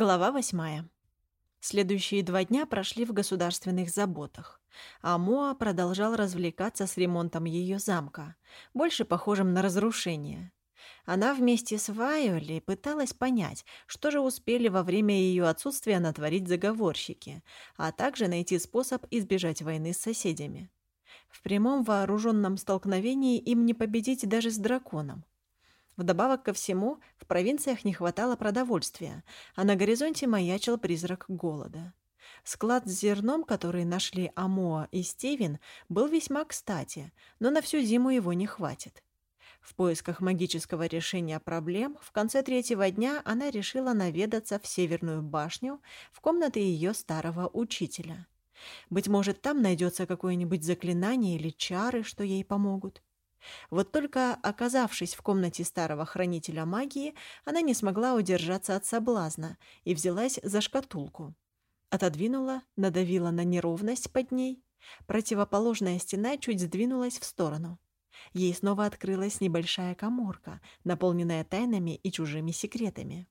Глава восьмая. Следующие два дня прошли в государственных заботах, а Моа продолжал развлекаться с ремонтом ее замка, больше похожим на разрушение. Она вместе с Вайоли пыталась понять, что же успели во время ее отсутствия натворить заговорщики, а также найти способ избежать войны с соседями. В прямом вооруженном столкновении им не победить даже с драконом. Вдобавок ко всему, в провинциях не хватало продовольствия, а на горизонте маячил призрак голода. Склад с зерном, который нашли Амоа и Стивен, был весьма кстати, но на всю зиму его не хватит. В поисках магического решения проблем в конце третьего дня она решила наведаться в Северную башню в комнаты ее старого учителя. Быть может, там найдется какое-нибудь заклинание или чары, что ей помогут. Вот только оказавшись в комнате старого хранителя магии, она не смогла удержаться от соблазна и взялась за шкатулку. Отодвинула, надавила на неровность под ней. Противоположная стена чуть сдвинулась в сторону. Ей снова открылась небольшая коморка, наполненная тайнами и чужими секретами.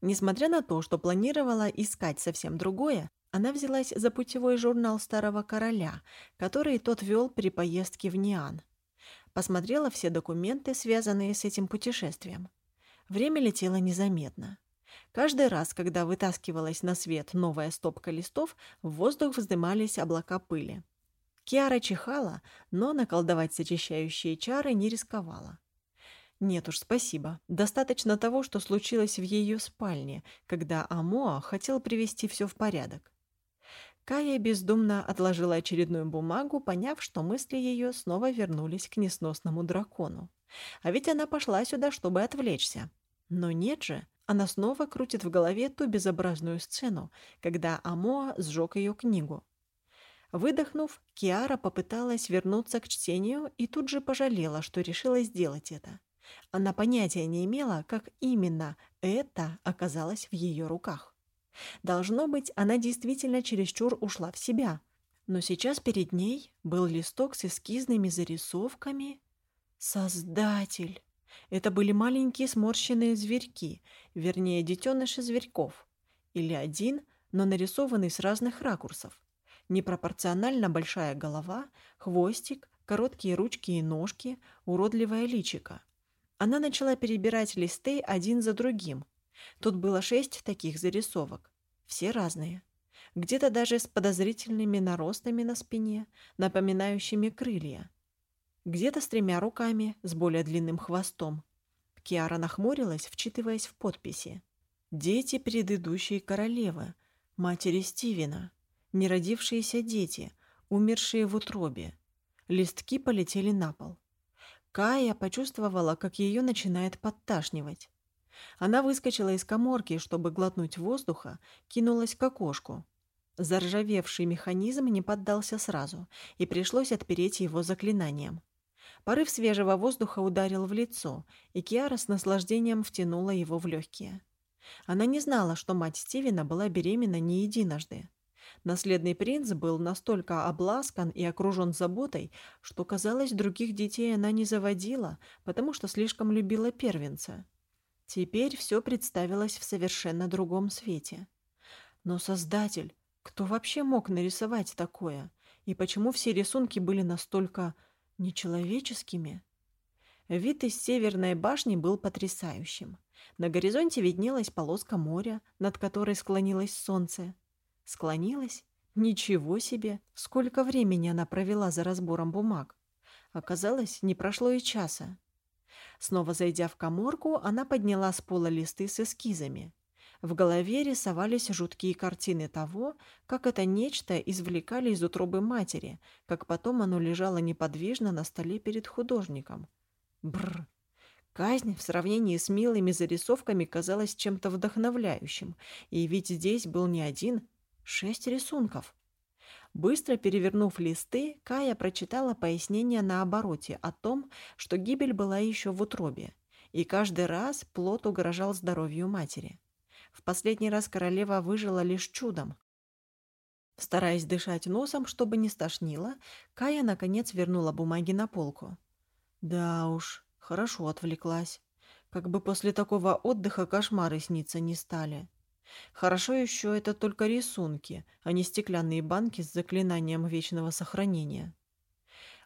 Несмотря на то, что планировала искать совсем другое, она взялась за путевой журнал старого короля, который тот вел при поездке в Ниан. Посмотрела все документы, связанные с этим путешествием. Время летело незаметно. Каждый раз, когда вытаскивалась на свет новая стопка листов, в воздух вздымались облака пыли. Киара чихала, но наколдовать сочищающие чары не рисковала. Нет уж, спасибо. Достаточно того, что случилось в ее спальне, когда Амоа хотел привести все в порядок. Кая бездумно отложила очередную бумагу, поняв, что мысли ее снова вернулись к несносному дракону. А ведь она пошла сюда, чтобы отвлечься. Но нет же, она снова крутит в голове ту безобразную сцену, когда Амоа сжег ее книгу. Выдохнув, Киара попыталась вернуться к чтению и тут же пожалела, что решила сделать это. Она понятия не имела, как именно это оказалось в ее руках. Должно быть, она действительно чересчур ушла в себя. Но сейчас перед ней был листок с эскизными зарисовками. Создатель! Это были маленькие сморщенные зверьки, вернее, детеныши зверьков. Или один, но нарисованный с разных ракурсов. Непропорционально большая голова, хвостик, короткие ручки и ножки, уродливое личико. Она начала перебирать листы один за другим, Тут было шесть таких зарисовок. Все разные. Где-то даже с подозрительными наростами на спине, напоминающими крылья. Где-то с тремя руками, с более длинным хвостом. Киара нахмурилась, вчитываясь в подписи. «Дети предыдущей королевы, матери Стивена, неродившиеся дети, умершие в утробе». Листки полетели на пол. Кая почувствовала, как ее начинает подташнивать. Она выскочила из коморки, чтобы глотнуть воздуха, кинулась к окошку. Заржавевший механизм не поддался сразу, и пришлось отпереть его заклинанием. Порыв свежего воздуха ударил в лицо, и Киара с наслаждением втянула его в легкие. Она не знала, что мать Стивена была беременна не единожды. Наследный принц был настолько обласкан и окружен заботой, что, казалось, других детей она не заводила, потому что слишком любила первенца. Теперь все представилось в совершенно другом свете. Но Создатель, кто вообще мог нарисовать такое? И почему все рисунки были настолько нечеловеческими? Вид из северной башни был потрясающим. На горизонте виднелась полоска моря, над которой склонилось солнце. Склонилась? Ничего себе! Сколько времени она провела за разбором бумаг! Оказалось, не прошло и часа. Снова зайдя в коморку, она подняла с пола листы с эскизами. В голове рисовались жуткие картины того, как это нечто извлекали из утробы матери, как потом оно лежало неподвижно на столе перед художником. Бррр. Казнь в сравнении с милыми зарисовками казалась чем-то вдохновляющим, и ведь здесь был не один, шесть рисунков. Быстро перевернув листы, Кая прочитала пояснение на обороте о том, что гибель была еще в утробе, и каждый раз плод угрожал здоровью матери. В последний раз королева выжила лишь чудом. Стараясь дышать носом, чтобы не стошнило, Кая, наконец, вернула бумаги на полку. Да уж, хорошо отвлеклась. Как бы после такого отдыха кошмары сниться не стали. Хорошо еще это только рисунки, а не стеклянные банки с заклинанием вечного сохранения.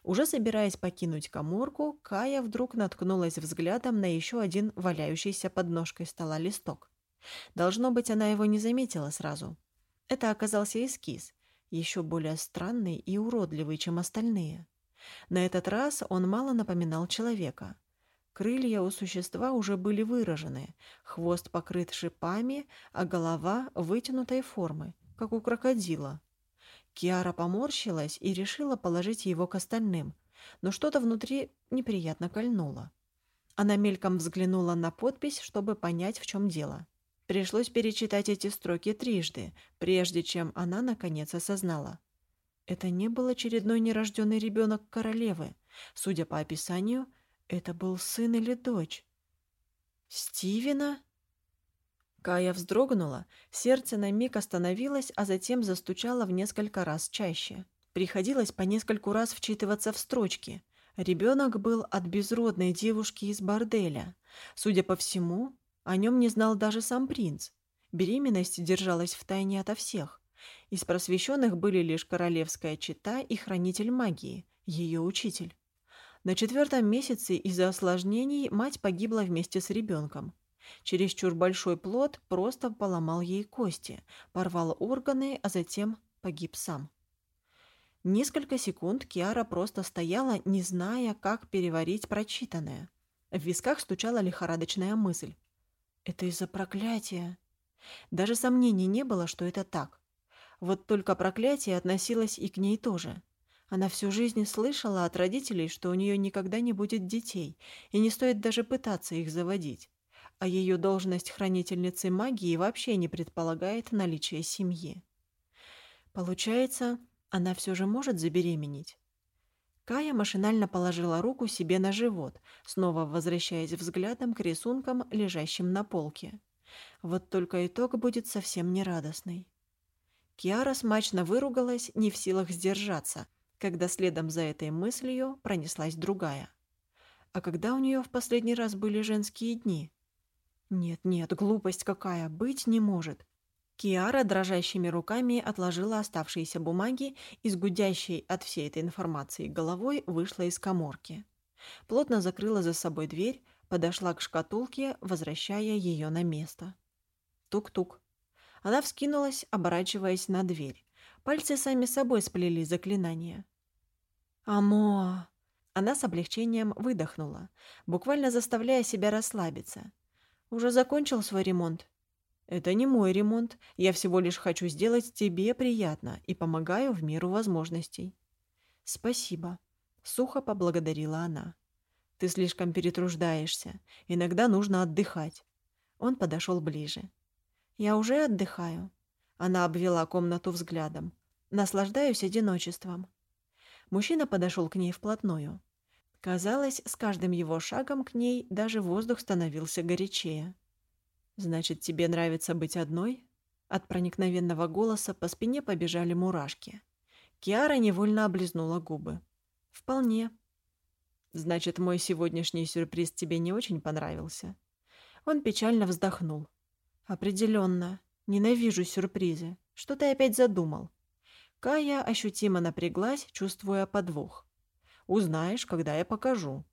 Уже собираясь покинуть коморку, Кая вдруг наткнулась взглядом на еще один валяющийся под ножкой стола листок. Должно быть, она его не заметила сразу. Это оказался эскиз, еще более странный и уродливый, чем остальные. На этот раз он мало напоминал человека. Крылья у существа уже были выражены, хвост покрыт шипами, а голова вытянутой формы, как у крокодила. Киара поморщилась и решила положить его к остальным, но что-то внутри неприятно кольнуло. Она мельком взглянула на подпись, чтобы понять, в чем дело. Пришлось перечитать эти строки трижды, прежде чем она, наконец, осознала. Это не был очередной нерожденный ребенок королевы. Судя по описанию, это был сын или дочь. «Стивена?» Кая вздрогнула, сердце на миг остановилось, а затем застучало в несколько раз чаще. Приходилось по нескольку раз вчитываться в строчки. Ребенок был от безродной девушки из борделя. Судя по всему, о нем не знал даже сам принц. Беременность держалась в тайне ото всех. Из просвещенных были лишь королевская чита и хранитель магии, ее учитель. На четвертом месяце из-за осложнений мать погибла вместе с ребенком. Чересчур большой плод просто поломал ей кости, порвал органы, а затем погиб сам. Несколько секунд Киара просто стояла, не зная, как переварить прочитанное. В висках стучала лихорадочная мысль. «Это из-за проклятия». Даже сомнений не было, что это так. Вот только проклятие относилось и к ней тоже. Она всю жизнь слышала от родителей, что у нее никогда не будет детей, и не стоит даже пытаться их заводить а ее должность хранительницы магии вообще не предполагает наличие семьи. Получается, она все же может забеременеть. Кая машинально положила руку себе на живот, снова возвращаясь взглядом к рисункам, лежащим на полке. Вот только итог будет совсем нерадостный. Киара смачно выругалась, не в силах сдержаться, когда следом за этой мыслью пронеслась другая. А когда у нее в последний раз были женские дни? Нет, нет, глупость какая, быть не может. Киара дрожащими руками отложила оставшиеся бумаги и с гудящей от всей этой информации головой вышла из коморки. Плотно закрыла за собой дверь, подошла к шкатулке, возвращая ее на место. Тук-тук. Она вскинулась, оборачиваясь на дверь. Пальцы сами собой сплели заклинание. «Амо!» Она с облегчением выдохнула, буквально заставляя себя расслабиться. Уже закончил свой ремонт? Это не мой ремонт. Я всего лишь хочу сделать тебе приятно и помогаю в меру возможностей. Спасибо. Сухо поблагодарила она. Ты слишком перетруждаешься. Иногда нужно отдыхать. Он подошел ближе. Я уже отдыхаю. Она обвела комнату взглядом. Наслаждаюсь одиночеством. Мужчина подошел к ней вплотную. Казалось, с каждым его шагом к ней даже воздух становился горячее. «Значит, тебе нравится быть одной?» От проникновенного голоса по спине побежали мурашки. Киара невольно облизнула губы. «Вполне». «Значит, мой сегодняшний сюрприз тебе не очень понравился?» Он печально вздохнул. «Определенно. Ненавижу сюрпризы. Что ты опять задумал?» Кая ощутимо напряглась, чувствуя подвох. Узнаешь, когда я покажу».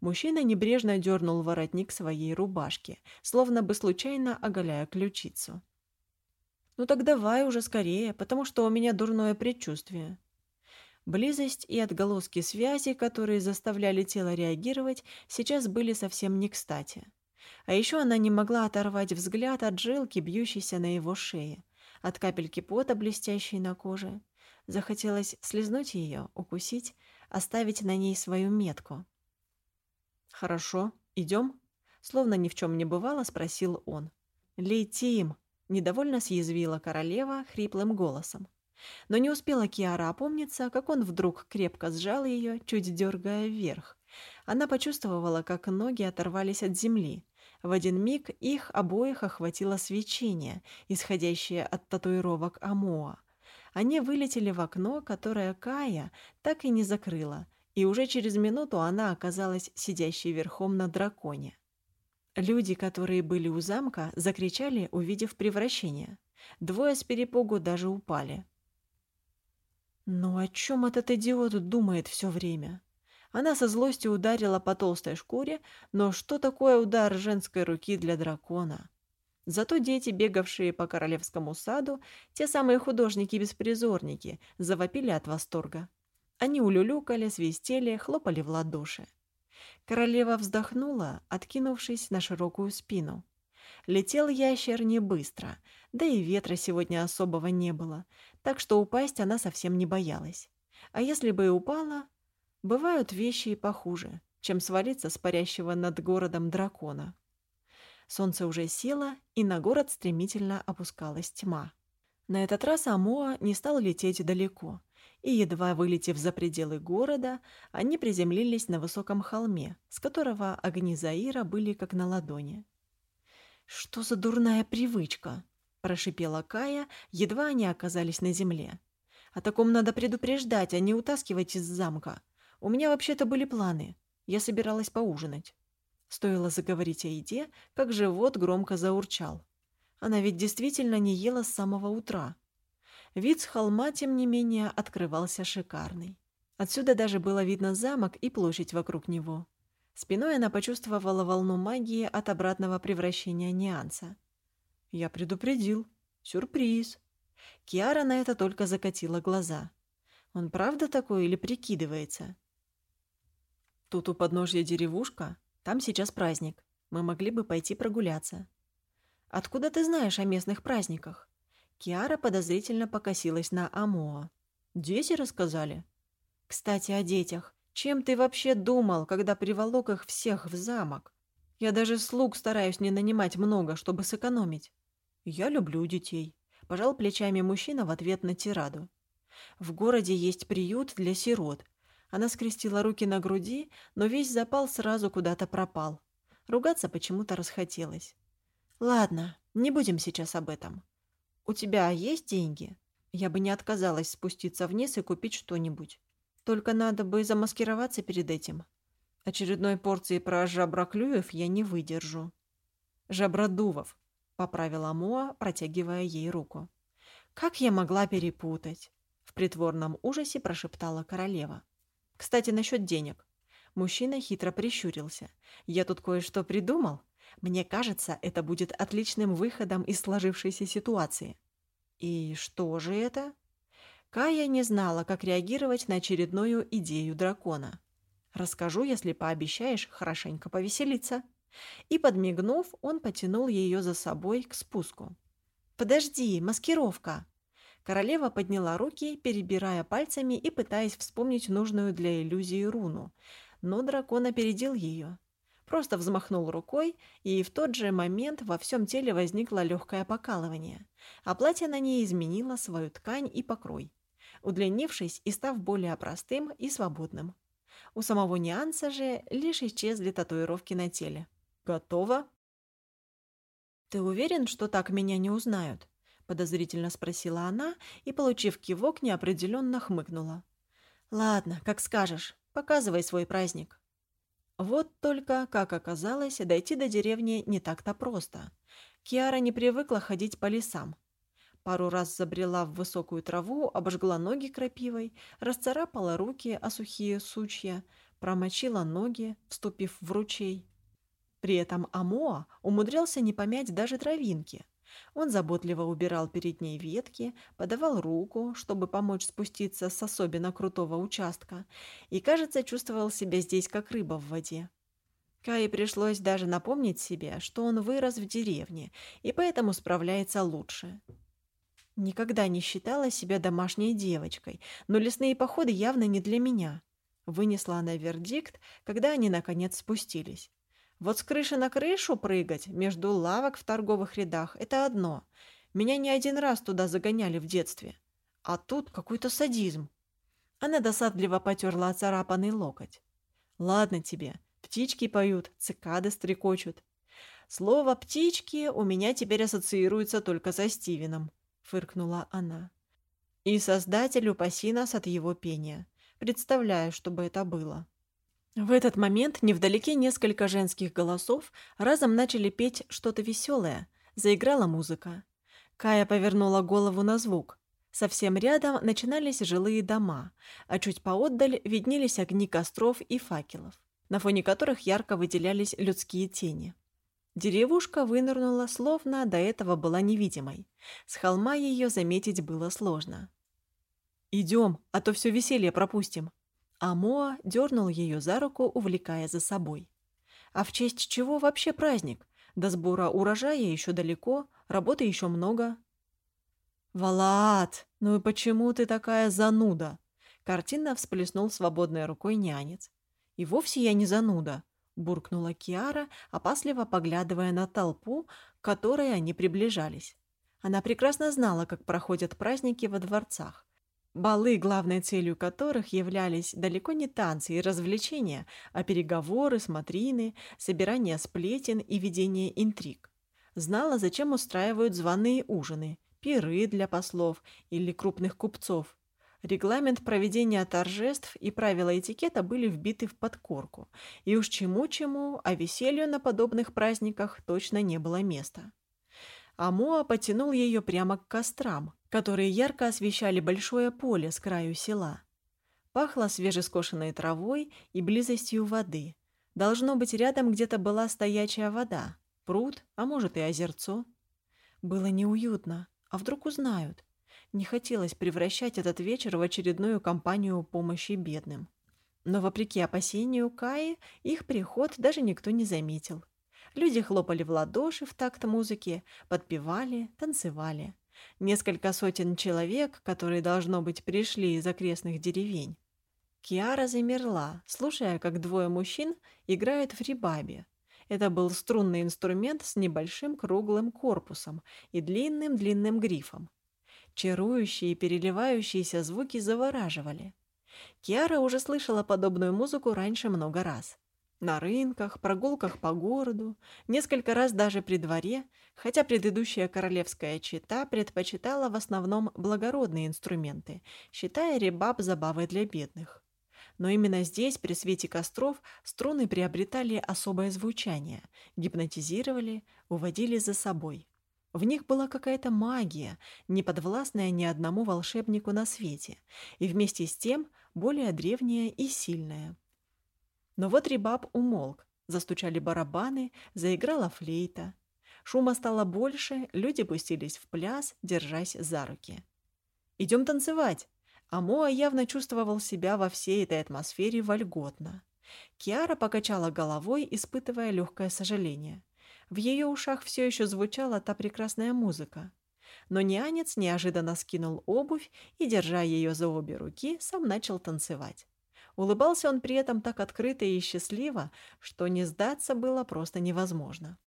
Мужчина небрежно дернул воротник своей рубашки, словно бы случайно оголяя ключицу. «Ну так давай уже скорее, потому что у меня дурное предчувствие». Близость и отголоски связи, которые заставляли тело реагировать, сейчас были совсем не кстати. А еще она не могла оторвать взгляд от жилки, бьющейся на его шее, от капельки пота, блестящей на коже. Захотелось слезнуть ее, укусить, оставить на ней свою метку. «Хорошо, идем?» Словно ни в чем не бывало, спросил он. «Летим!» — недовольно съязвила королева хриплым голосом. Но не успела Киара опомниться, как он вдруг крепко сжал ее, чуть дергая вверх. Она почувствовала, как ноги оторвались от земли. В один миг их обоих охватило свечение, исходящее от татуировок Амоа. Они вылетели в окно, которое Кая так и не закрыла, и уже через минуту она оказалась сидящей верхом на драконе. Люди, которые были у замка, закричали, увидев превращение. Двое с перепугу даже упали. «Ну о чем этот идиот думает все время?» Она со злостью ударила по толстой шкуре, но что такое удар женской руки для дракона? Зато дети, бегавшие по королевскому саду, те самые художники-беспризорники, завопили от восторга. Они улюлюкали, свистели, хлопали в ладоши. Королева вздохнула, откинувшись на широкую спину. Летел ящер не быстро, да и ветра сегодня особого не было, так что упасть она совсем не боялась. А если бы и упала, Бывают вещи и похуже, чем свалиться с парящего над городом дракона. Солнце уже село, и на город стремительно опускалась тьма. На этот раз Амоа не стал лететь далеко, и, едва вылетев за пределы города, они приземлились на высоком холме, с которого огни Заира были как на ладони. «Что за дурная привычка?» – прошипела Кая, едва они оказались на земле. «О таком надо предупреждать, а не утаскивать из замка. У меня вообще-то были планы. Я собиралась поужинать. Стоило заговорить о еде, как живот громко заурчал. Она ведь действительно не ела с самого утра. Вид с холма, тем не менее, открывался шикарный. Отсюда даже было видно замок и площадь вокруг него. Спиной она почувствовала волну магии от обратного превращения Нианса. «Я предупредил. Сюрприз». Киара на это только закатила глаза. «Он правда такой или прикидывается?» Тут у подножья деревушка, там сейчас праздник. Мы могли бы пойти прогуляться. Откуда ты знаешь о местных праздниках? Киара подозрительно покосилась на Амоа. Дети рассказали. Кстати, о детях. Чем ты вообще думал, когда приволок их всех в замок? Я даже слуг стараюсь не нанимать много, чтобы сэкономить. Я люблю детей. Пожал плечами мужчина в ответ на тираду. В городе есть приют для сирот, она скрестила руки на груди, но весь запал сразу куда-то пропал. Ругаться почему-то расхотелось. «Ладно, не будем сейчас об этом. У тебя есть деньги? Я бы не отказалась спуститься вниз и купить что-нибудь. Только надо бы замаскироваться перед этим. Очередной порции про жаброклюев я не выдержу». «Жабродувов», — поправила Моа, протягивая ей руку. «Как я могла перепутать?» — в притворном ужасе прошептала королева. Кстати, насчет денег. Мужчина хитро прищурился. Я тут кое-что придумал. Мне кажется, это будет отличным выходом из сложившейся ситуации. И что же это? Кая не знала, как реагировать на очередную идею дракона. Расскажу, если пообещаешь хорошенько повеселиться. И, подмигнув, он потянул ее за собой к спуску. «Подожди, маскировка!» Королева подняла руки, перебирая пальцами и пытаясь вспомнить нужную для иллюзии руну. Но дракон опередил ее. Просто взмахнул рукой, и в тот же момент во всем теле возникло легкое покалывание, а платье на ней изменило свою ткань и покрой, удлинившись и став более простым и свободным. У самого Нианса же лишь исчезли татуировки на теле. «Готово?» «Ты уверен, что так меня не узнают?» Подозрительно спросила она и, получив кивок, неопределенно хмыкнула. «Ладно, как скажешь. Показывай свой праздник». Вот только, как оказалось, дойти до деревни не так-то просто. Киара не привыкла ходить по лесам. Пару раз забрела в высокую траву, обожгла ноги крапивой, расцарапала руки о сухие сучья, промочила ноги, вступив в ручей. При этом Амоа умудрялся не помять даже травинки – он заботливо убирал перед ней ветки, подавал руку, чтобы помочь спуститься с особенно крутого участка, и, кажется, чувствовал себя здесь как рыба в воде. Кае пришлось даже напомнить себе, что он вырос в деревне и поэтому справляется лучше. Никогда не считала себя домашней девочкой, но лесные походы явно не для меня. Вынесла она вердикт, когда они наконец спустились. Вот с крыши на крышу прыгать между лавок в торговых рядах – это одно. Меня не один раз туда загоняли в детстве. А тут какой-то садизм. Она досадливо потерла оцарапанный локоть. «Ладно тебе, птички поют, цикады стрекочут. Слово «птички» у меня теперь ассоциируется только со Стивеном», — фыркнула она. «И создателю упаси нас от его пения. Представляю, что бы это было». В этот момент невдалеке несколько женских голосов разом начали петь что-то веселое. Заиграла музыка. Кая повернула голову на звук. Совсем рядом начинались жилые дома, а чуть поотдаль виднелись огни костров и факелов, на фоне которых ярко выделялись людские тени. Деревушка вынырнула, словно до этого была невидимой. С холма ее заметить было сложно. «Идем, а то все веселье пропустим», а Моа дернул ее за руку, увлекая за собой. А в честь чего вообще праздник? До сбора урожая еще далеко, работы еще много. «Валаат, ну и почему ты такая зануда?» Картинно всплеснул свободной рукой нянец. «И вовсе я не зануда», — буркнула Киара, опасливо поглядывая на толпу, к которой они приближались. Она прекрасно знала, как проходят праздники во дворцах, Балы, главной целью которых являлись далеко не танцы и развлечения, а переговоры, смотрины, собирание сплетен и ведение интриг. Знала, зачем устраивают званые ужины, пиры для послов или крупных купцов. Регламент проведения торжеств и правила этикета были вбиты в подкорку, и уж чему-чему, а веселью на подобных праздниках точно не было места. Амоа потянул ее прямо к кострам, которые ярко освещали большое поле с краю села. Пахло свежескошенной травой и близостью воды. Должно быть, рядом где-то была стоячая вода, пруд, а может и озерцо. Было неуютно, а вдруг узнают. Не хотелось превращать этот вечер в очередную кампанию помощи бедным. Но, вопреки опасению Каи, их приход даже никто не заметил. Люди хлопали в ладоши в такт музыки, подпевали, танцевали несколько сотен человек, которые, должно быть, пришли из окрестных деревень. Киара замерла, слушая, как двое мужчин играют в рибабе. Это был струнный инструмент с небольшим круглым корпусом и длинным-длинным грифом. Чарующие и переливающиеся звуки завораживали. Киара уже слышала подобную музыку раньше много раз. На рынках, прогулках по городу, несколько раз даже при дворе, хотя предыдущая королевская чита предпочитала в основном благородные инструменты, считая ребаб забавой для бедных. Но именно здесь, при свете костров, струны приобретали особое звучание, гипнотизировали, уводили за собой. В них была какая-то магия, не подвластная ни одному волшебнику на свете, и вместе с тем более древняя и сильная – но вот ребаб умолк, застучали барабаны, заиграла флейта. Шума стало больше, люди пустились в пляс, держась за руки. «Идем танцевать!» А Моа явно чувствовал себя во всей этой атмосфере вольготно. Киара покачала головой, испытывая легкое сожаление. В ее ушах все еще звучала та прекрасная музыка. Но нянец неожиданно скинул обувь и, держа ее за обе руки, сам начал танцевать. Улыбался он при этом так открыто и счастливо, что не сдаться было просто невозможно.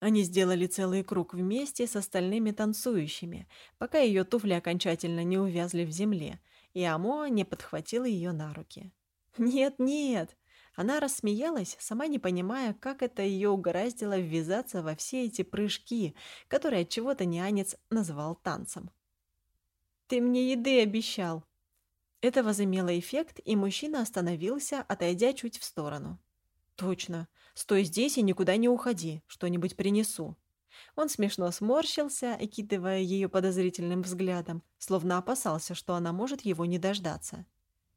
Они сделали целый круг вместе с остальными танцующими, пока ее туфли окончательно не увязли в земле, и Амоа не подхватила ее на руки. «Нет, нет!» Она рассмеялась, сама не понимая, как это ее угораздило ввязаться во все эти прыжки, которые от чего-то нянец назвал танцем. «Ты мне еды обещал!» Это возымело эффект, и мужчина остановился, отойдя чуть в сторону. «Точно. Стой здесь и никуда не уходи. Что-нибудь принесу». Он смешно сморщился, окидывая ее подозрительным взглядом, словно опасался, что она может его не дождаться.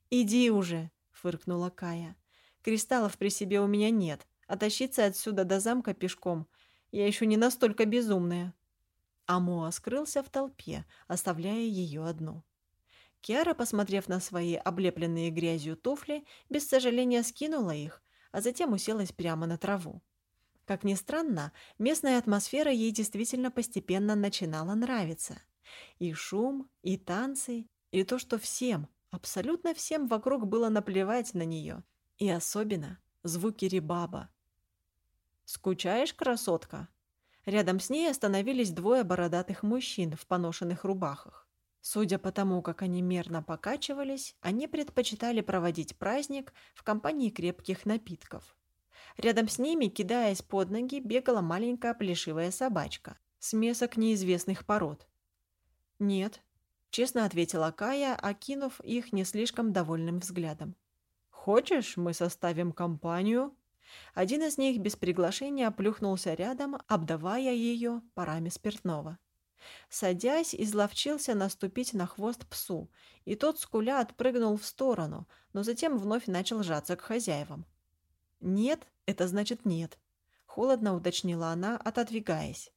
«Иди уже», — фыркнула Кая. «Кристаллов при себе у меня нет, а тащиться отсюда до замка пешком я еще не настолько безумная». Амоа скрылся в толпе, оставляя ее одну. Киара, посмотрев на свои облепленные грязью туфли, без сожаления скинула их, а затем уселась прямо на траву. Как ни странно, местная атмосфера ей действительно постепенно начинала нравиться. И шум, и танцы, и то, что всем, абсолютно всем вокруг было наплевать на нее. И особенно звуки рибаба. «Скучаешь, красотка?» Рядом с ней остановились двое бородатых мужчин в поношенных рубахах. Судя по тому, как они мерно покачивались, они предпочитали проводить праздник в компании крепких напитков. Рядом с ними, кидаясь под ноги, бегала маленькая плешивая собачка, смесок неизвестных пород. «Нет», — честно ответила Кая, окинув их не слишком довольным взглядом. «Хочешь, мы составим компанию?» Один из них без приглашения плюхнулся рядом, обдавая ее парами спиртного. Садясь, изловчился наступить на хвост псу, и тот скуля отпрыгнул в сторону, но затем вновь начал жаться к хозяевам. «Нет, это значит нет», — холодно уточнила она, отодвигаясь.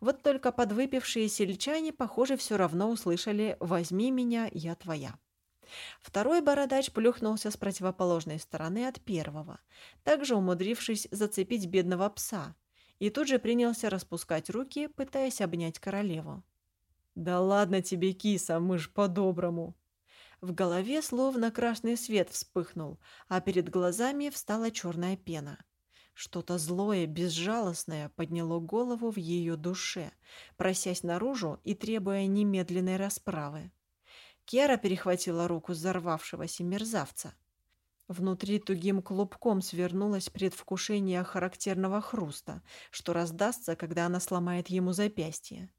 Вот только подвыпившие сельчане, похоже, все равно услышали «возьми меня, я твоя». Второй бородач плюхнулся с противоположной стороны от первого, также умудрившись зацепить бедного пса, и тут же принялся распускать руки, пытаясь обнять королеву. «Да ладно тебе, киса, мы ж по-доброму!» В голове словно красный свет вспыхнул, а перед глазами встала черная пена. Что-то злое, безжалостное подняло голову в ее душе, просясь наружу и требуя немедленной расправы. Кера перехватила руку взорвавшегося мерзавца. Внутри тугим клубком свернулось предвкушение характерного хруста, что раздастся, когда она сломает ему запястье.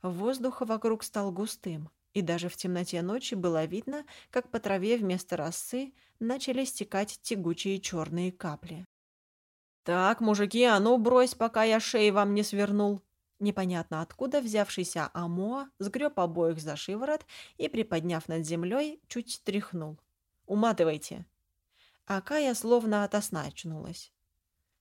Воздух вокруг стал густым, и даже в темноте ночи было видно, как по траве вместо росы начали стекать тягучие черные капли. «Так, мужики, а ну брось, пока я шеи вам не свернул!» Непонятно откуда взявшийся Амоа сгреб обоих за шиворот и, приподняв над землей, чуть тряхнул. «Уматывайте!» А Кая словно ото очнулась.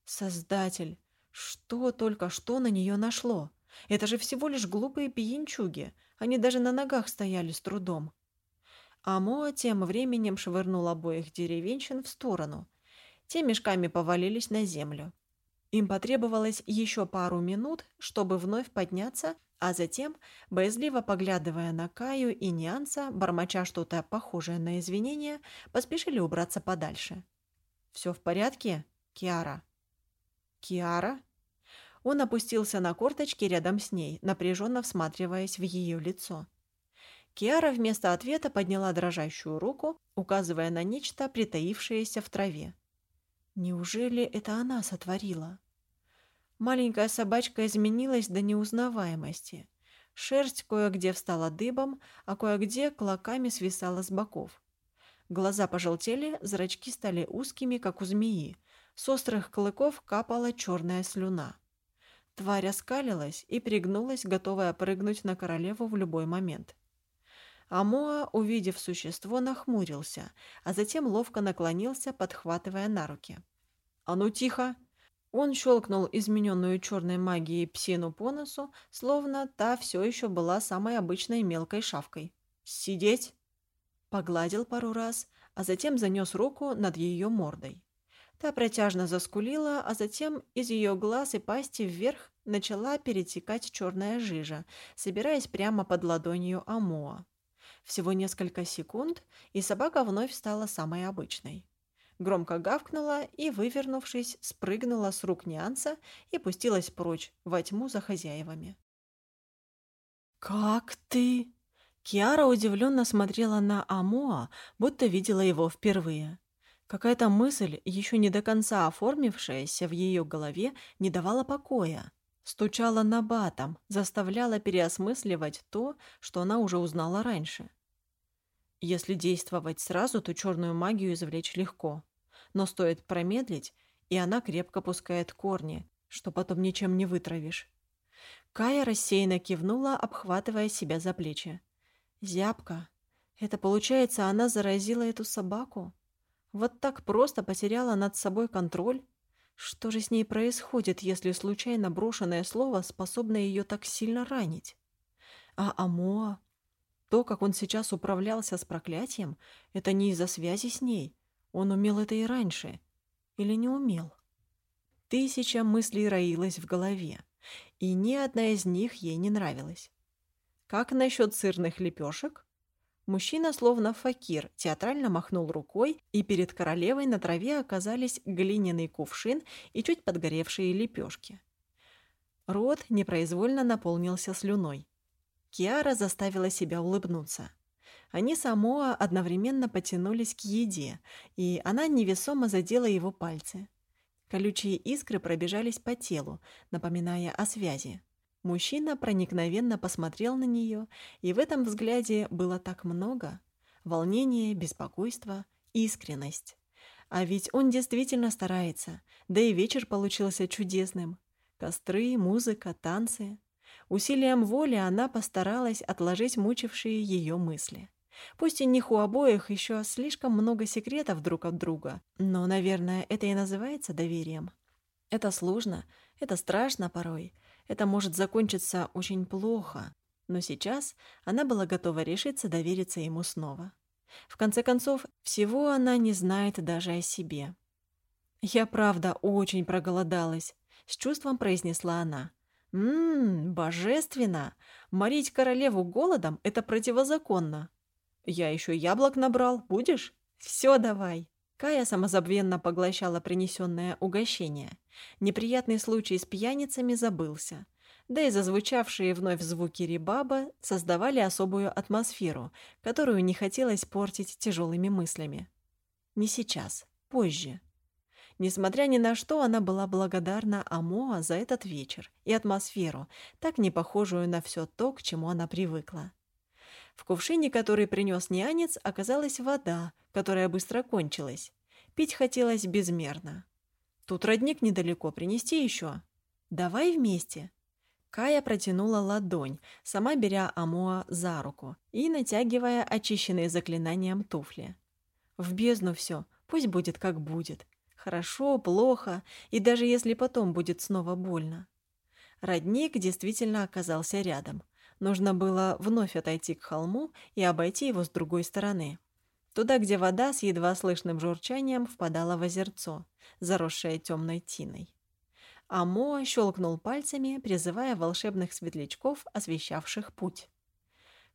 «Создатель! Что только что на нее нашло? Это же всего лишь глупые пьянчуги. Они даже на ногах стояли с трудом». Амоа тем временем швырнул обоих деревенщин в сторону. Те мешками повалились на землю. Им потребовалось еще пару минут, чтобы вновь подняться, а затем, боязливо поглядывая на Каю и Нянца, бормоча что-то похожее на извинения, поспешили убраться подальше. «Все в порядке, Киара?» «Киара?» Он опустился на корточки рядом с ней, напряженно всматриваясь в ее лицо. Киара вместо ответа подняла дрожащую руку, указывая на нечто, притаившееся в траве. Неужели это она сотворила? Маленькая собачка изменилась до неузнаваемости. Шерсть кое-где встала дыбом, а кое-где клоками свисала с боков. Глаза пожелтели, зрачки стали узкими, как у змеи. С острых клыков капала черная слюна. Тварь оскалилась и пригнулась, готовая прыгнуть на королеву в любой момент. Амоа, увидев существо, нахмурился, а затем ловко наклонился, подхватывая на руки. «А ну тихо!» Он щелкнул измененную черной магией псину по носу, словно та все еще была самой обычной мелкой шавкой. «Сидеть!» Погладил пару раз, а затем занес руку над ее мордой. Та протяжно заскулила, а затем из ее глаз и пасти вверх начала перетекать черная жижа, собираясь прямо под ладонью Амоа. Всего несколько секунд, и собака вновь стала самой обычной. Громко гавкнула и, вывернувшись, спрыгнула с рук Нянца и пустилась прочь, во тьму за хозяевами. «Как ты?» Киара удивленно смотрела на Амоа, будто видела его впервые. Какая-то мысль, еще не до конца оформившаяся в ее голове, не давала покоя. Стучала на батом, заставляла переосмысливать то, что она уже узнала раньше. Если действовать сразу, то черную магию извлечь легко. Но стоит промедлить, и она крепко пускает корни, что потом ничем не вытравишь. Кая рассеянно кивнула, обхватывая себя за плечи. «Зябка. Это, получается, она заразила эту собаку? Вот так просто потеряла над собой контроль?» Что же с ней происходит, если случайно брошенное слово способно ее так сильно ранить? А Амоа? То, как он сейчас управлялся с проклятием, это не из-за связи с ней. Он умел это и раньше. Или не умел? Тысяча мыслей роилась в голове, и ни одна из них ей не нравилась. Как насчет сырных лепешек? Мужчина, словно факир, театрально махнул рукой, и перед королевой на траве оказались глиняный кувшин и чуть подгоревшие лепешки. Рот непроизвольно наполнился слюной. Киара заставила себя улыбнуться. Они с Амоа одновременно потянулись к еде, и она невесомо задела его пальцы. Колючие искры пробежались по телу, напоминая о связи. Мужчина проникновенно посмотрел на нее, и в этом взгляде было так много — волнение, беспокойство, искренность. А ведь он действительно старается, да и вечер получился чудесным. Костры, музыка, танцы. Усилием воли она постаралась отложить мучившие ее мысли. Пусть у них у обоих еще слишком много секретов друг от друга, но, наверное, это и называется доверием. Это сложно, это страшно порой, это может закончиться очень плохо, но сейчас она была готова решиться довериться ему снова. В конце концов, всего она не знает даже о себе. «Я правда очень проголодалась», — с чувством произнесла она. «Ммм, божественно! Морить королеву голодом — это противозаконно. Я еще яблок набрал, будешь? Все давай!» Кая самозабвенно поглощала принесенное угощение. Неприятный случай с пьяницами забылся да и зазвучавшие вновь звуки рибаба создавали особую атмосферу, которую не хотелось портить тяжелыми мыслями. Не сейчас, позже. Несмотря ни на что, она была благодарна Амоа за этот вечер и атмосферу, так не похожую на все то, к чему она привыкла. В кувшине, который принес нянец, оказалась вода, которая быстро кончилась. Пить хотелось безмерно. Тут родник недалеко, принести еще. Давай вместе. Кая протянула ладонь, сама беря Амоа за руку и натягивая очищенные заклинанием туфли. В бездну все, пусть будет как будет. Хорошо, плохо, и даже если потом будет снова больно. Родник действительно оказался рядом. Нужно было вновь отойти к холму и обойти его с другой стороны. Туда, где вода с едва слышным журчанием впадала в озерцо, заросшее темной тиной а Моа щелкнул пальцами, призывая волшебных светлячков, освещавших путь.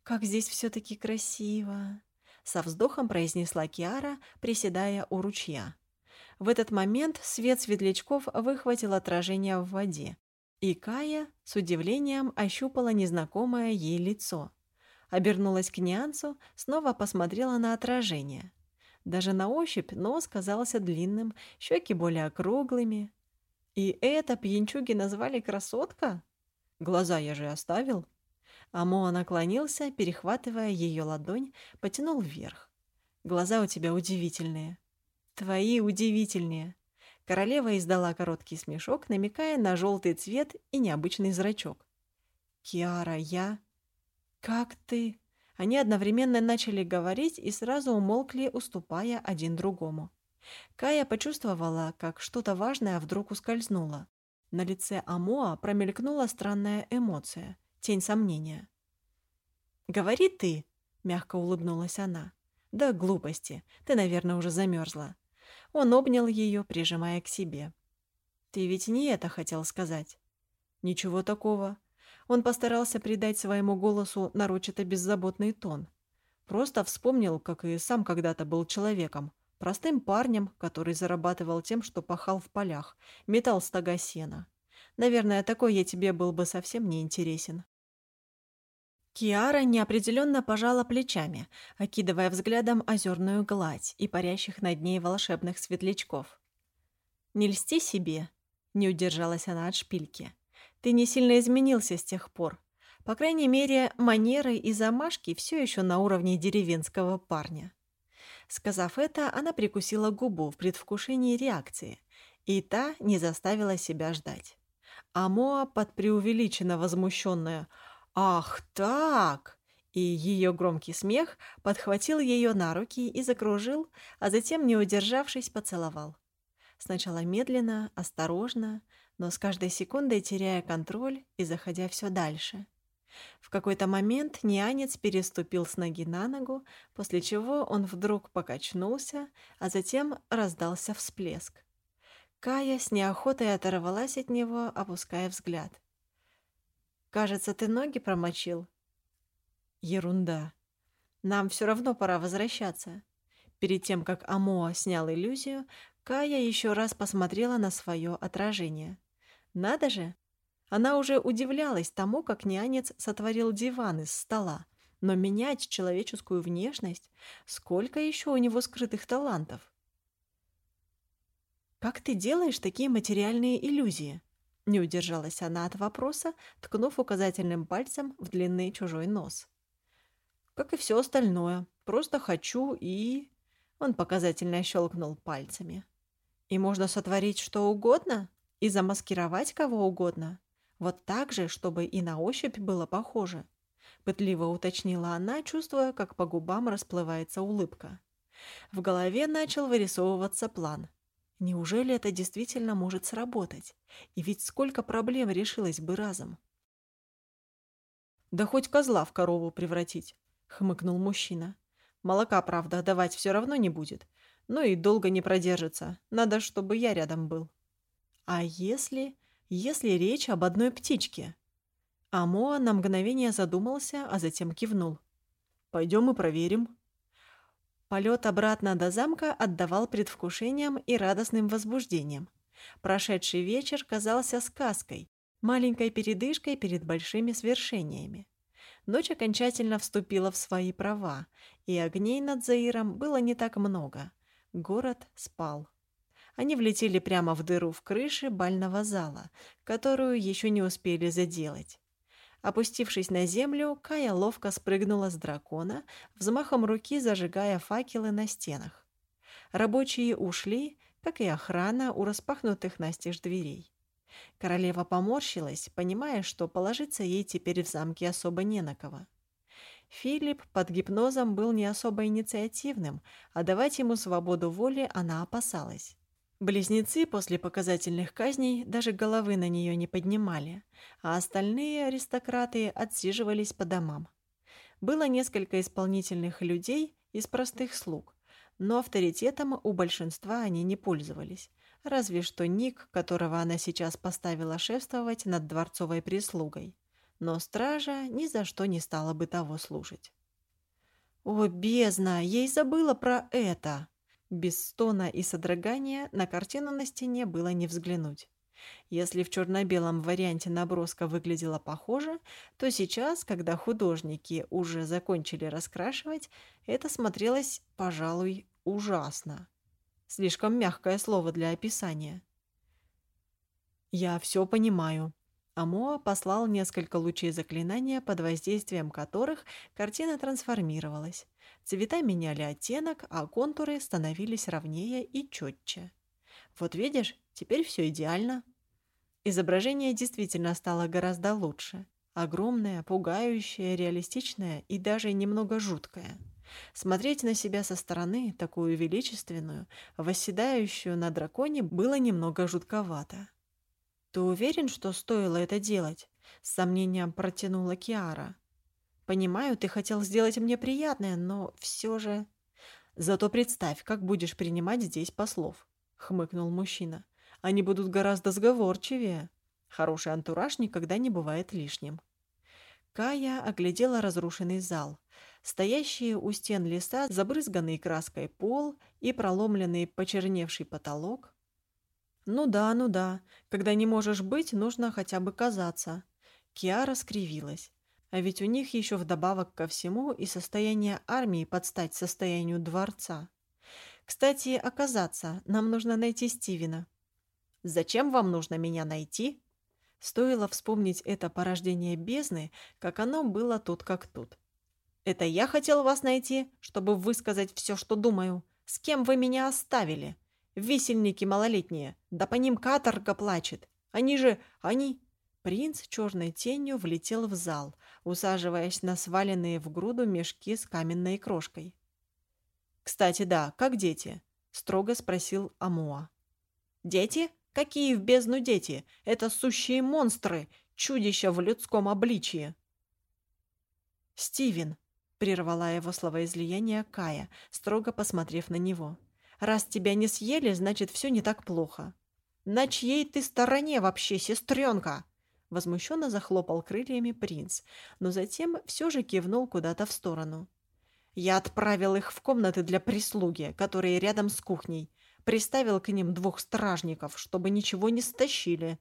«Как здесь все-таки красиво!» — со вздохом произнесла Киара, приседая у ручья. В этот момент свет светлячков выхватил отражение в воде, и Кая с удивлением ощупала незнакомое ей лицо. Обернулась к Ниансу, снова посмотрела на отражение. Даже на ощупь нос казался длинным, щеки более округлыми, и это пьянчуги назвали красотка? Глаза я же оставил. Амоа наклонился, перехватывая ее ладонь, потянул вверх. Глаза у тебя удивительные. Твои удивительнее. Королева издала короткий смешок, намекая на желтый цвет и необычный зрачок. «Киара, я...» «Как ты?» Они одновременно начали говорить и сразу умолкли, уступая один другому. Кая почувствовала, как что-то важное вдруг ускользнуло. На лице Амоа промелькнула странная эмоция, тень сомнения. «Говори ты», — мягко улыбнулась она. «Да глупости, ты, наверное, уже замерзла». Он обнял ее, прижимая к себе. «Ты ведь не это хотел сказать?» «Ничего такого». Он постарался придать своему голосу нарочито беззаботный тон. Просто вспомнил, как и сам когда-то был человеком, Простым парнем, который зарабатывал тем, что пахал в полях, метал стога сена. Наверное, такой я тебе был бы совсем не интересен. Киара неопределенно пожала плечами, окидывая взглядом озерную гладь и парящих над ней волшебных светлячков. «Не льсти себе», — не удержалась она от шпильки. «Ты не сильно изменился с тех пор. По крайней мере, манеры и замашки все еще на уровне деревенского парня». Сказав это, она прикусила губу в предвкушении реакции, и та не заставила себя ждать. А Моа под преувеличенно возмущенная «Ах так!» и ее громкий смех подхватил ее на руки и закружил, а затем, не удержавшись, поцеловал. Сначала медленно, осторожно, но с каждой секундой теряя контроль и заходя все дальше. В какой-то момент нянец переступил с ноги на ногу, после чего он вдруг покачнулся, а затем раздался всплеск. Кая с неохотой оторвалась от него, опуская взгляд. «Кажется, ты ноги промочил?» «Ерунда. Нам все равно пора возвращаться». Перед тем, как Амоа снял иллюзию, Кая еще раз посмотрела на свое отражение. «Надо же, она уже удивлялась тому, как нянец сотворил диван из стола. Но менять человеческую внешность, сколько еще у него скрытых талантов? «Как ты делаешь такие материальные иллюзии?» Не удержалась она от вопроса, ткнув указательным пальцем в длинный чужой нос. «Как и все остальное. Просто хочу и...» Он показательно щелкнул пальцами. «И можно сотворить что угодно? И замаскировать кого угодно? Вот так же, чтобы и на ощупь было похоже?» Пытливо уточнила она, чувствуя, как по губам расплывается улыбка. В голове начал вырисовываться план. Неужели это действительно может сработать? И ведь сколько проблем решилось бы разом. «Да хоть козла в корову превратить», — хмыкнул мужчина. «Молока, правда, давать все равно не будет. Ну и долго не продержится. Надо, чтобы я рядом был». «А если... если речь об одной птичке?» Амоа на мгновение задумался, а затем кивнул. «Пойдем и проверим». Полет обратно до замка отдавал предвкушением и радостным возбуждением. Прошедший вечер казался сказкой, маленькой передышкой перед большими свершениями. Ночь окончательно вступила в свои права, и огней над Заиром было не так много. Город спал. Они влетели прямо в дыру в крыше бального зала, которую еще не успели заделать. Опустившись на землю, Кая ловко спрыгнула с дракона, взмахом руки зажигая факелы на стенах. Рабочие ушли, как и охрана у распахнутых настежь дверей. Королева поморщилась, понимая, что положиться ей теперь в замке особо не на кого. Филипп под гипнозом был не особо инициативным, а давать ему свободу воли она опасалась. Близнецы после показательных казней даже головы на нее не поднимали, а остальные аристократы отсиживались по домам. Было несколько исполнительных людей из простых слуг, но авторитетом у большинства они не пользовались, разве что Ник, которого она сейчас поставила шефствовать над дворцовой прислугой. Но стража ни за что не стала бы того слушать. «О, бездна! Ей забыла про это!» Без стона и содрогания на картину на стене было не взглянуть. Если в черно-белом варианте наброска выглядела похоже, то сейчас, когда художники уже закончили раскрашивать, это смотрелось, пожалуй, ужасно. Слишком мягкое слово для описания. «Я все понимаю», Амоа послал несколько лучей заклинания, под воздействием которых картина трансформировалась. Цвета меняли оттенок, а контуры становились ровнее и четче. Вот видишь, теперь все идеально. Изображение действительно стало гораздо лучше. Огромное, пугающее, реалистичное и даже немного жуткое. Смотреть на себя со стороны, такую величественную, восседающую на драконе, было немного жутковато. «Ты уверен, что стоило это делать?» — с сомнением протянула Киара. «Понимаю, ты хотел сделать мне приятное, но все же...» «Зато представь, как будешь принимать здесь послов», — хмыкнул мужчина. «Они будут гораздо сговорчивее. Хороший антураж никогда не бывает лишним». Кая оглядела разрушенный зал. Стоящие у стен леса, забрызганный краской пол и проломленный почерневший потолок «Ну да, ну да. Когда не можешь быть, нужно хотя бы казаться». Киара скривилась. А ведь у них еще вдобавок ко всему и состояние армии под стать состоянию дворца. Кстати, оказаться, нам нужно найти Стивена. Зачем вам нужно меня найти? Стоило вспомнить это порождение бездны, как оно было тут как тут. Это я хотел вас найти, чтобы высказать все, что думаю. С кем вы меня оставили? Висельники малолетние, да по ним каторга плачет. Они же, они...» Принц черной тенью влетел в зал, усаживаясь на сваленные в груду мешки с каменной крошкой. «Кстати, да, как дети?» — строго спросил Амуа. «Дети? Какие в бездну дети? Это сущие монстры, чудища в людском обличье!» «Стивен!» — прервала его словоизлияние Кая, строго посмотрев на него. Раз тебя не съели, значит, все не так плохо. На чьей ты стороне вообще, сестренка? Возмущенно захлопал крыльями принц, но затем все же кивнул куда-то в сторону. Я отправил их в комнаты для прислуги, которые рядом с кухней. Приставил к ним двух стражников, чтобы ничего не стащили.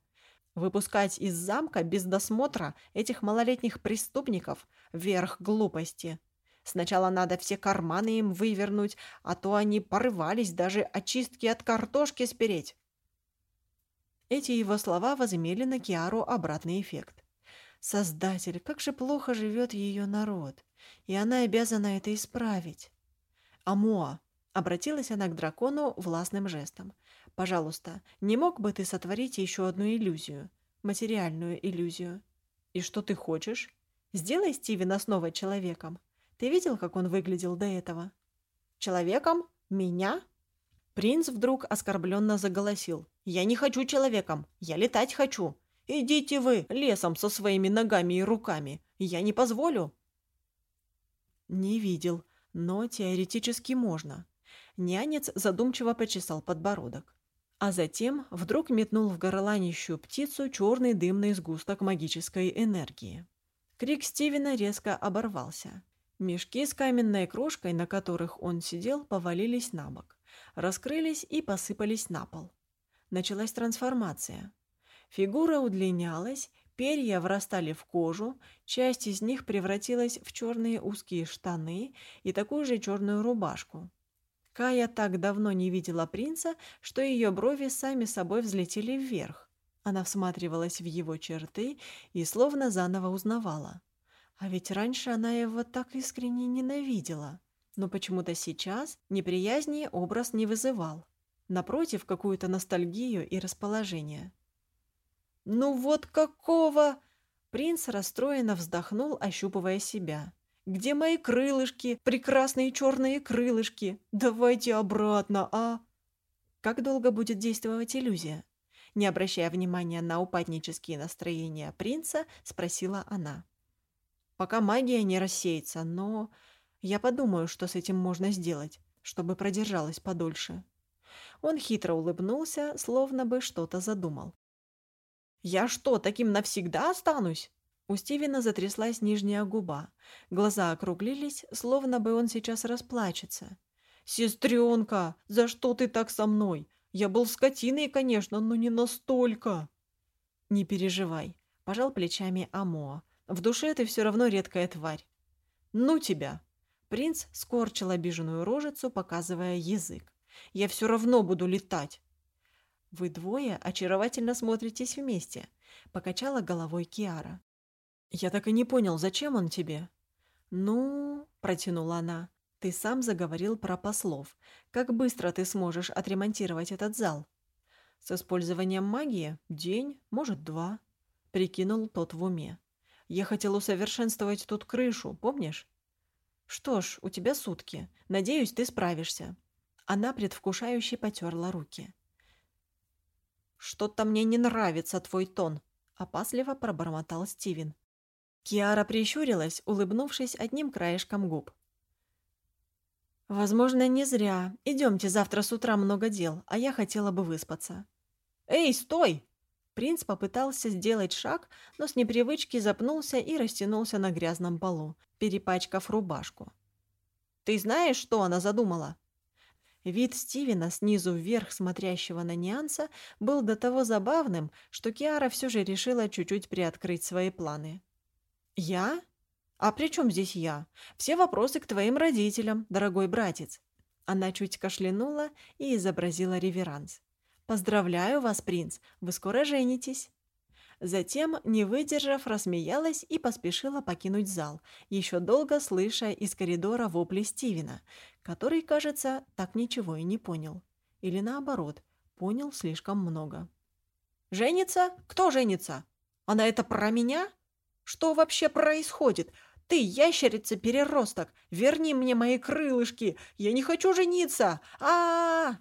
Выпускать из замка без досмотра этих малолетних преступников – верх глупости. Сначала надо все карманы им вывернуть, а то они порывались даже очистки от картошки спереть. Эти его слова возымели на Киару обратный эффект. Создатель, как же плохо живет ее народ, и она обязана это исправить. Амоа, Обратилась она к дракону властным жестом. «Пожалуйста, не мог бы ты сотворить еще одну иллюзию? Материальную иллюзию. И что ты хочешь? Сделай Стивена снова человеком. Ты видел, как он выглядел до этого?» «Человеком? Меня?» Принц вдруг оскорбленно заголосил. «Я не хочу человеком. Я летать хочу. Идите вы лесом со своими ногами и руками. Я не позволю». «Не видел, но теоретически можно». Нянец задумчиво почесал подбородок. А затем вдруг метнул в горланищую птицу черный дымный сгусток магической энергии. Крик Стивена резко оборвался. Мешки с каменной крошкой, на которых он сидел, повалились на бок, раскрылись и посыпались на пол. Началась трансформация. Фигура удлинялась, перья врастали в кожу, часть из них превратилась в черные узкие штаны и такую же черную рубашку. Кая так давно не видела принца, что ее брови сами собой взлетели вверх. Она всматривалась в его черты и словно заново узнавала. А ведь раньше она его так искренне ненавидела. Но почему-то сейчас неприязни образ не вызывал. Напротив, какую-то ностальгию и расположение. «Ну вот какого!» Принц расстроенно вздохнул, ощупывая себя. Где мои крылышки, прекрасные черные крылышки? Давайте обратно, а?» Как долго будет действовать иллюзия? Не обращая внимания на упаднические настроения принца, спросила она. «Пока магия не рассеется, но я подумаю, что с этим можно сделать, чтобы продержалась подольше». Он хитро улыбнулся, словно бы что-то задумал. «Я что, таким навсегда останусь?» У Стивена затряслась нижняя губа. Глаза округлились, словно бы он сейчас расплачется. «Сестренка, за что ты так со мной? Я был скотиной, конечно, но не настолько!» «Не переживай», — пожал плечами Амоа. «В душе ты все равно редкая тварь». «Ну тебя!» Принц скорчил обиженную рожицу, показывая язык. «Я все равно буду летать!» «Вы двое очаровательно смотритесь вместе», — покачала головой Киара. «Я так и не понял, зачем он тебе?» «Ну...» – протянула она. «Ты сам заговорил про послов. Как быстро ты сможешь отремонтировать этот зал?» «С использованием магии? День, может, два», – прикинул тот в уме. «Я хотел усовершенствовать тут крышу, помнишь?» «Что ж, у тебя сутки. Надеюсь, ты справишься». Она предвкушающе потерла руки. «Что-то мне не нравится твой тон», – опасливо пробормотал Стивен. Киара прищурилась, улыбнувшись одним краешком губ. «Возможно, не зря. Идемте, завтра с утра много дел, а я хотела бы выспаться». «Эй, стой!» Принц попытался сделать шаг, но с непривычки запнулся и растянулся на грязном полу, перепачкав рубашку. «Ты знаешь, что она задумала?» Вид Стивена, снизу вверх смотрящего на Нянса, был до того забавным, что Киара все же решила чуть-чуть приоткрыть свои планы. «Я? А при чем здесь я? Все вопросы к твоим родителям, дорогой братец». Она чуть кашлянула и изобразила реверанс. «Поздравляю вас, принц, вы скоро женитесь». Затем, не выдержав, рассмеялась и поспешила покинуть зал, еще долго слыша из коридора вопли Стивена, который, кажется, так ничего и не понял. Или наоборот, понял слишком много. «Женится? Кто женится? Она это про меня?» Что вообще происходит? Ты, ящерица-переросток, верни мне мои крылышки! Я не хочу жениться! а, -а, -а